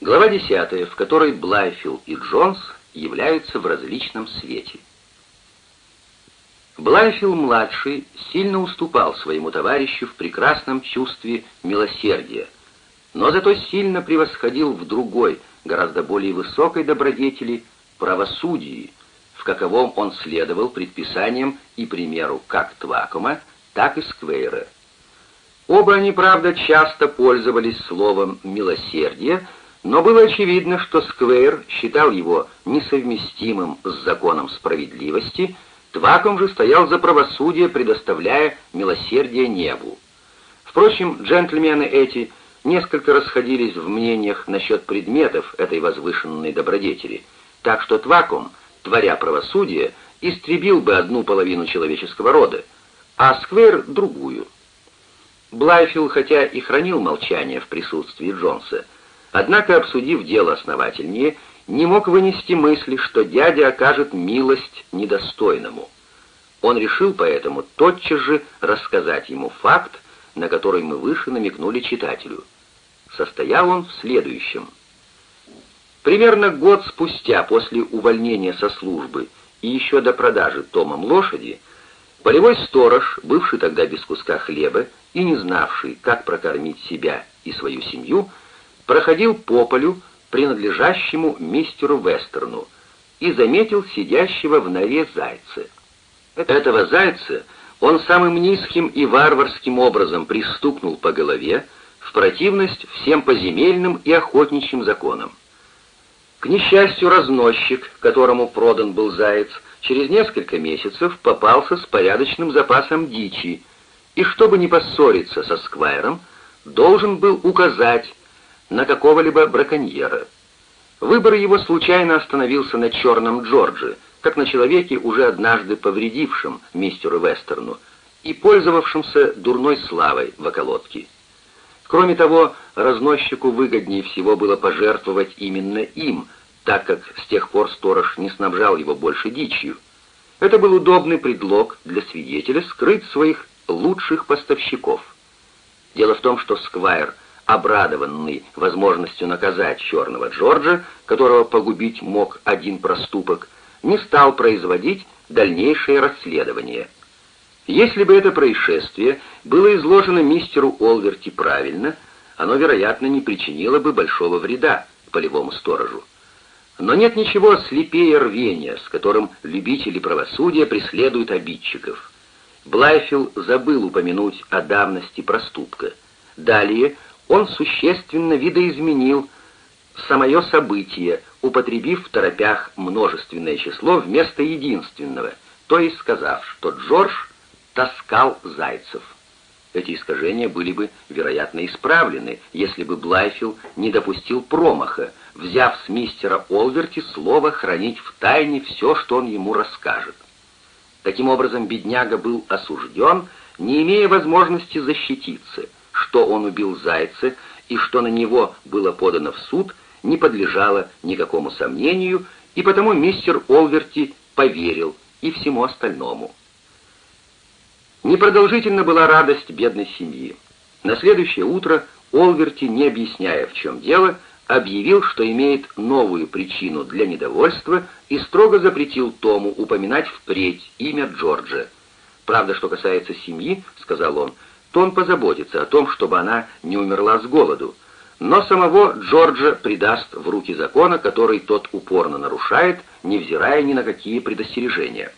Глава 10, в которой Блайфилл и Джонс являются в различном свете. Блайфилл-младший сильно уступал своему товарищу в прекрасном чувстве милосердия, но зато сильно превосходил в другой, гораздо более высокой добродетели правосудии, в каковом он следовал предписаниям и примеру как Твакума, так и Сквейра. Оба они, правда, часто пользовались словом «милосердие», но было очевидно, что Сквейр считал его несовместимым с законом справедливости, Тваком же стоял за правосудие, предоставляя милосердие небу. Впрочем, джентльмены эти несколько расходились в мнениях насчет предметов этой возвышенной добродетели, так что Тваком, творя правосудие, истребил бы одну половину человеческого рода, а Сквейр — другую. Блайфилл, хотя и хранил молчание в присутствии Джонса, Однако, обсудив дело основательнее, не мог вынести мысли, что дядя окажет милость недостойному. Он решил поэтому тотчас же рассказать ему факт, на который мы выше намекнули читателю. Состоял он в следующем. Примерно год спустя после увольнения со службы и еще до продажи Томом лошади, полевой сторож, бывший тогда без куска хлеба и не знавший, как прокормить себя и свою семью, проходил по полю, принадлежащему мистеру Вестерну, и заметил сидящего в норе зайца. Этого зайца он самым низким и варварским образом пристукнул по голове в противность всем поземельным и охотничьим законам. К несчастью, разносчик, которому продан был заяц, через несколько месяцев попался с порядочным запасом дичи, и чтобы не поссориться со сквайром, должен был указать, на какого-либо браконьера. Выбор его случайно остановился на черном Джордже, как на человеке, уже однажды повредившем мистеру Вестерну и пользовавшемся дурной славой в околотке. Кроме того, разносчику выгоднее всего было пожертвовать именно им, так как с тех пор сторож не снабжал его больше дичью. Это был удобный предлог для свидетеля скрыть своих лучших поставщиков. Дело в том, что Сквайр – обрадованный возможностью наказать черного Джорджа, которого погубить мог один проступок, не стал производить дальнейшее расследование. Если бы это происшествие было изложено мистеру Олверти правильно, оно, вероятно, не причинило бы большого вреда полевому сторожу. Но нет ничего слепее рвения, с которым любители правосудия преследуют обидчиков. Блайфилл забыл упомянуть о давности проступка. Далее он существенно видоизменил самое событие, употребив в торопях множественное число вместо единственного, то есть сказав, что Джордж таскал зайцев. Эти искажения были бы, вероятно, исправлены, если бы Блайфилл не допустил промаха, взяв с мистера Олверти слово хранить в тайне все, что он ему расскажет. Таким образом, бедняга был осужден, не имея возможности защититься — что он убил зайца и что на него было подано в суд, не подлежало никакому сомнению, и потому мистер Олверти поверил и всему остальному. Непродолжительна была радость бедной семьи. На следующее утро Олверти, не объясняя, в чем дело, объявил, что имеет новую причину для недовольства и строго запретил Тому упоминать впредь имя Джорджа. «Правда, что касается семьи, — сказал он, — то он позаботится о том, чтобы она не умерла с голоду, но самого Джорджа придаст в руки закона, который тот упорно нарушает, невзирая ни на какие предостережения.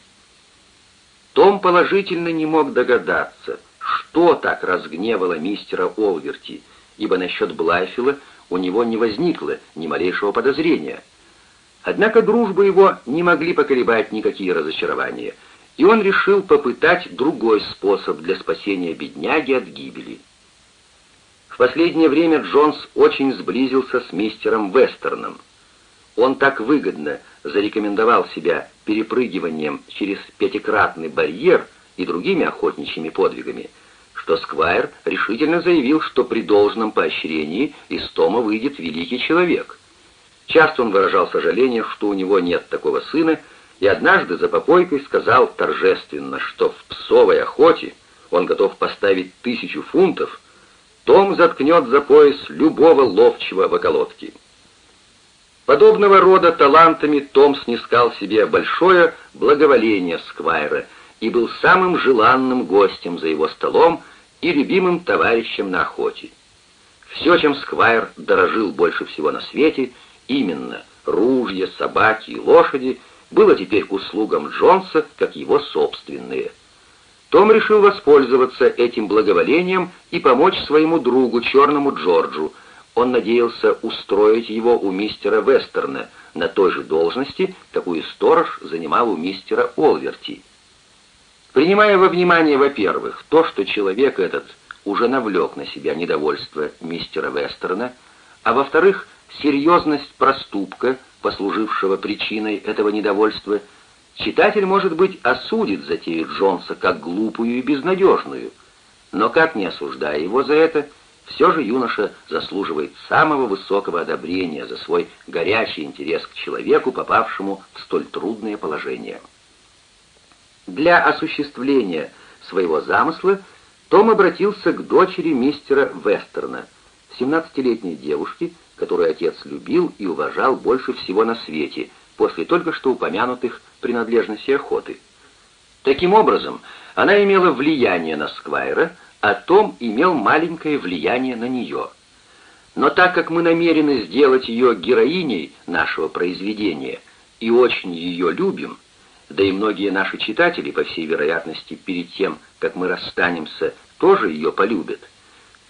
Том положительно не мог догадаться, что так разгневало мистера Олверти, ибо насчет Блайфила у него не возникло ни малейшего подозрения. Однако дружбу его не могли поколебать никакие разочарования — и он решил попытать другой способ для спасения бедняги от гибели. В последнее время Джонс очень сблизился с мистером Вестерном. Он так выгодно зарекомендовал себя перепрыгиванием через пятикратный барьер и другими охотничьими подвигами, что Сквайр решительно заявил, что при должном поощрении из Тома выйдет великий человек. Часто он выражал сожаление, что у него нет такого сына, и однажды за попойкой сказал торжественно, что в псовой охоте он готов поставить тысячу фунтов, Том заткнет за пояс любого ловчего в околотке. Подобного рода талантами Том снискал себе большое благоволение Сквайра и был самым желанным гостем за его столом и любимым товарищем на охоте. Все, чем Сквайр дорожил больше всего на свете, именно ружья, собаки и лошади, было теперь к услугам Джонса, как его собственные. Том решил воспользоваться этим благоволением и помочь своему другу, черному Джорджу. Он надеялся устроить его у мистера Вестерна на той же должности, какую сторож занимал у мистера Олверти. Принимая во внимание, во-первых, то, что человек этот уже навлек на себя недовольство мистера Вестерна, а во-вторых, серьезность проступка, послужившего причиной этого недовольства, читатель, может быть, осудит затею Джонса как глупую и безнадежную, но как не осуждая его за это, все же юноша заслуживает самого высокого одобрения за свой горячий интерес к человеку, попавшему в столь трудное положение. Для осуществления своего замысла том обратился к дочери мистера Вестерна, 17-летней девушке, которую отец любил и уважал больше всего на свете, после только что упомянутых принадлежностей охоты. Таким образом, она имела влияние на Сквайра, а Том имел маленькое влияние на нее. Но так как мы намерены сделать ее героиней нашего произведения и очень ее любим, да и многие наши читатели, по всей вероятности, перед тем, как мы расстанемся, тоже ее полюбят,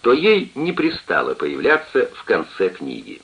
то ей не пристало появляться в конце книги.